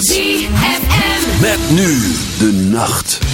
106.9 Met nu de nacht.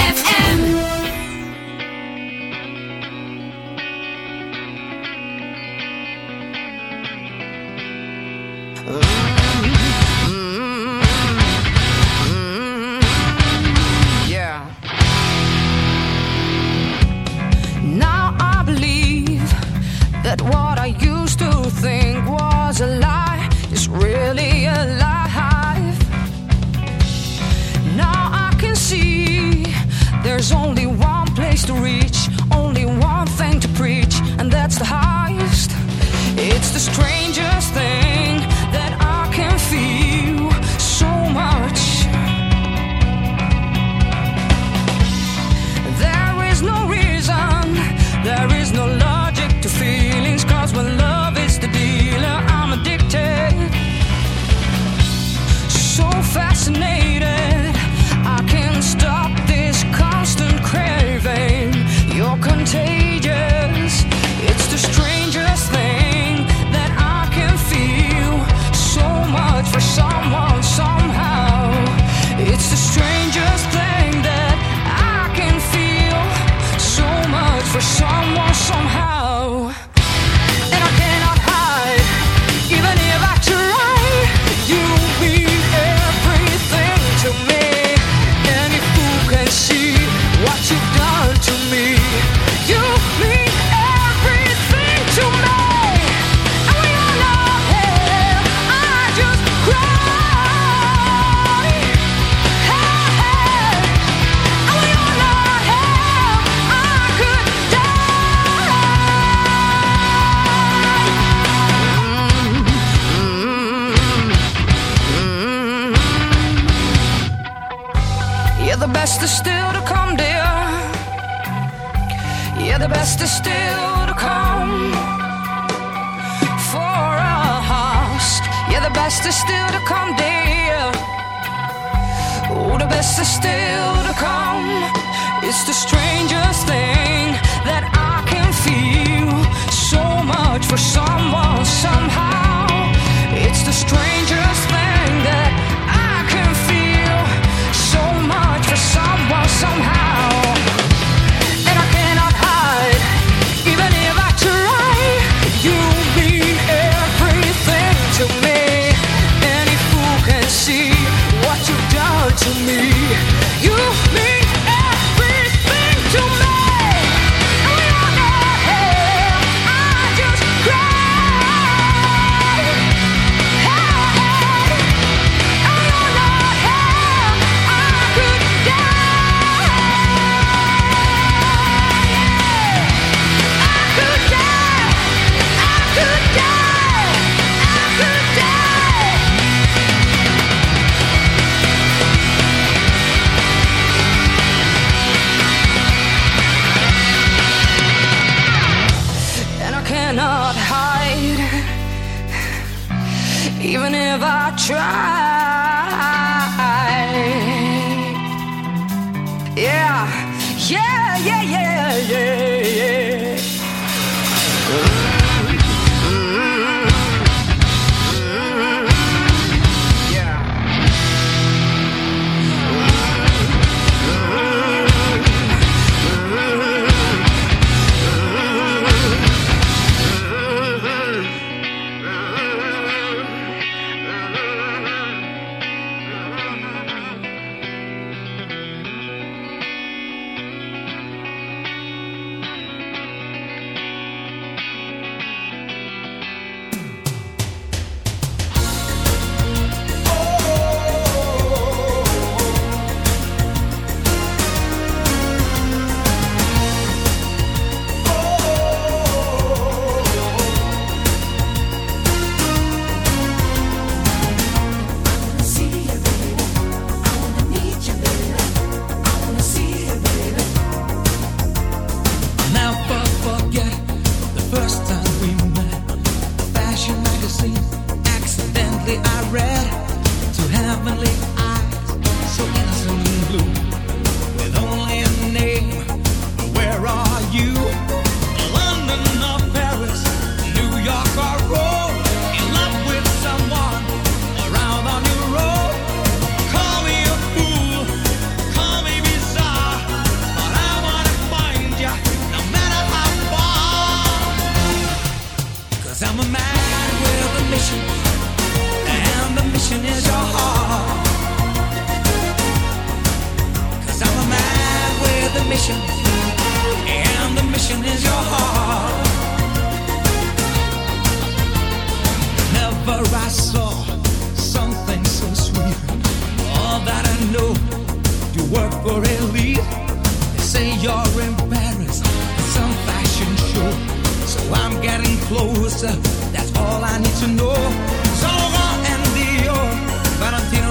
even if I try. Yeah, yeah, yeah, yeah, yeah. mission, and the mission is your heart. Never I saw something so sweet. All that I know, you work for elite. They say you're embarrassed at some fashion show, so I'm getting closer. That's all I need to know. So and Dior, Valentino.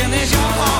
passion is your heart.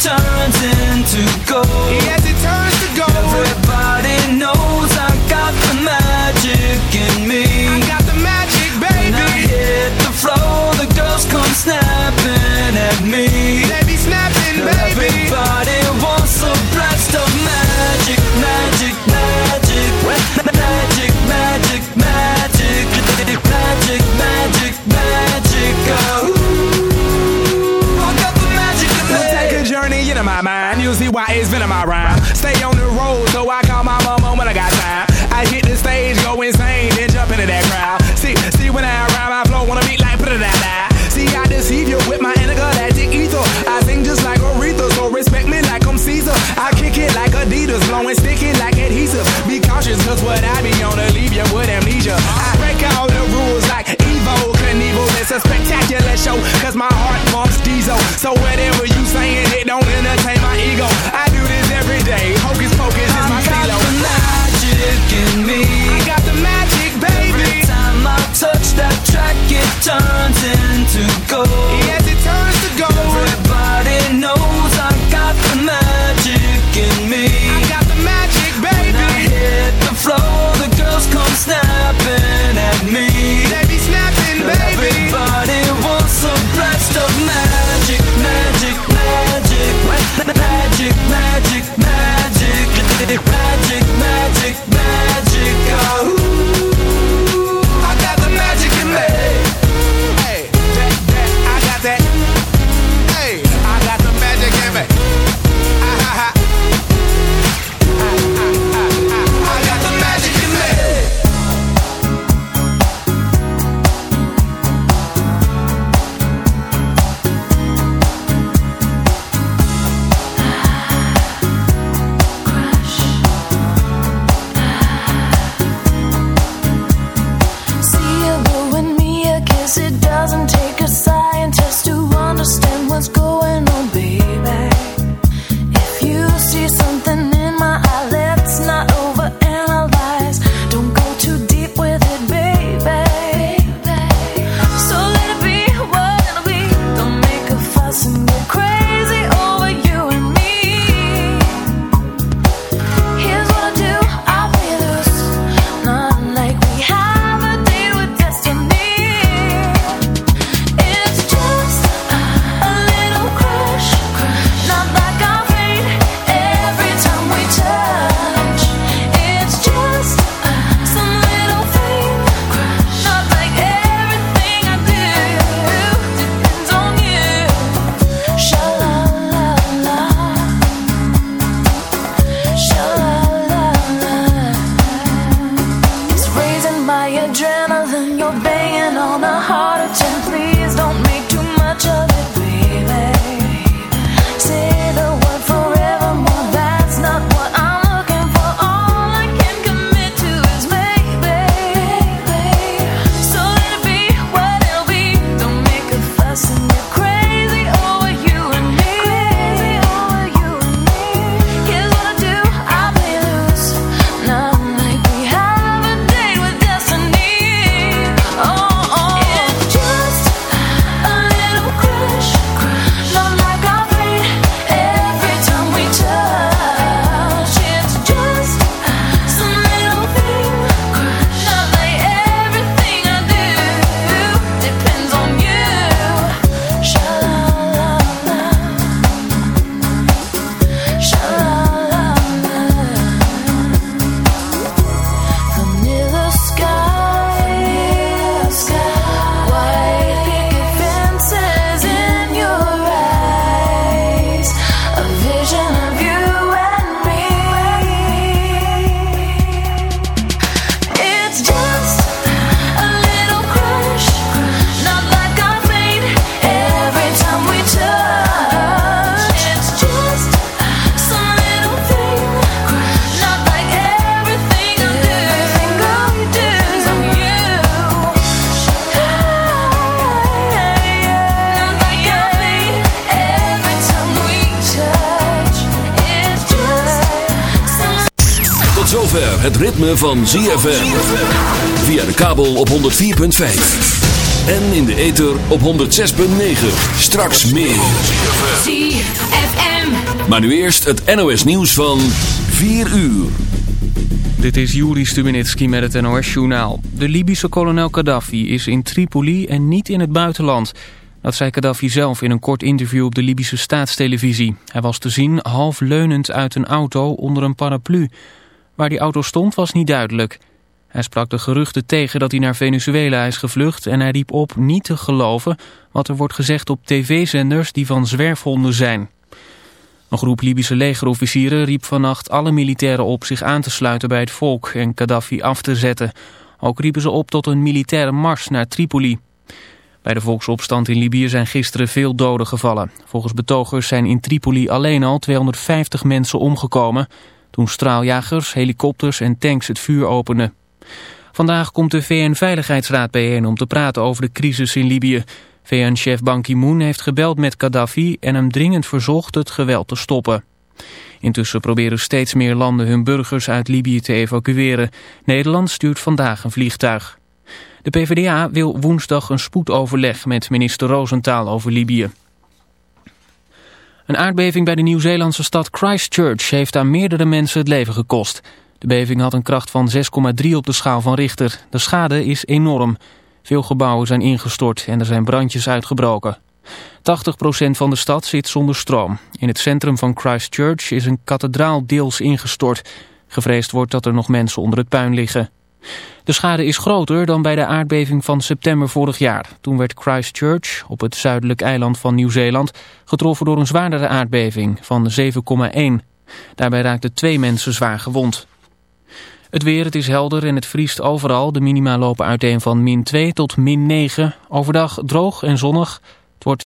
turns into gold. Yes. Van ZFM. Via de kabel op 104.5. En in de ether op 106.9. Straks meer. ZFM. Maar nu eerst het NOS nieuws van 4 uur. Dit is Juri Stubenitski met het NOS-journaal. De Libische kolonel Gaddafi is in Tripoli en niet in het buitenland. Dat zei Gaddafi zelf in een kort interview op de Libische staatstelevisie. Hij was te zien half leunend uit een auto onder een paraplu. Waar die auto stond was niet duidelijk. Hij sprak de geruchten tegen dat hij naar Venezuela is gevlucht... en hij riep op niet te geloven wat er wordt gezegd op tv-zenders die van zwerfhonden zijn. Een groep Libische legerofficieren riep vannacht alle militairen op zich aan te sluiten bij het volk en Gaddafi af te zetten. Ook riepen ze op tot een militaire mars naar Tripoli. Bij de volksopstand in Libië zijn gisteren veel doden gevallen. Volgens betogers zijn in Tripoli alleen al 250 mensen omgekomen... toen straaljagers, helikopters en tanks het vuur openden. Vandaag komt de VN-veiligheidsraad bijeen om te praten over de crisis in Libië. VN-chef Ban Ki-moon heeft gebeld met Gaddafi en hem dringend verzocht het geweld te stoppen. Intussen proberen steeds meer landen hun burgers uit Libië te evacueren. Nederland stuurt vandaag een vliegtuig. De PvdA wil woensdag een spoedoverleg met minister Roosentaal over Libië. Een aardbeving bij de Nieuw-Zeelandse stad Christchurch heeft aan meerdere mensen het leven gekost. De beving had een kracht van 6,3 op de schaal van Richter. De schade is enorm. Veel gebouwen zijn ingestort en er zijn brandjes uitgebroken. 80% van de stad zit zonder stroom. In het centrum van Christchurch is een kathedraal deels ingestort. Gevreesd wordt dat er nog mensen onder het puin liggen. De schade is groter dan bij de aardbeving van september vorig jaar. Toen werd Christchurch, op het zuidelijk eiland van Nieuw-Zeeland, getroffen door een zwaardere aardbeving van 7,1. Daarbij raakten twee mensen zwaar gewond. Het weer, het is helder en het vriest overal. De minima lopen uiteen van min 2 tot min 9. Overdag droog en zonnig.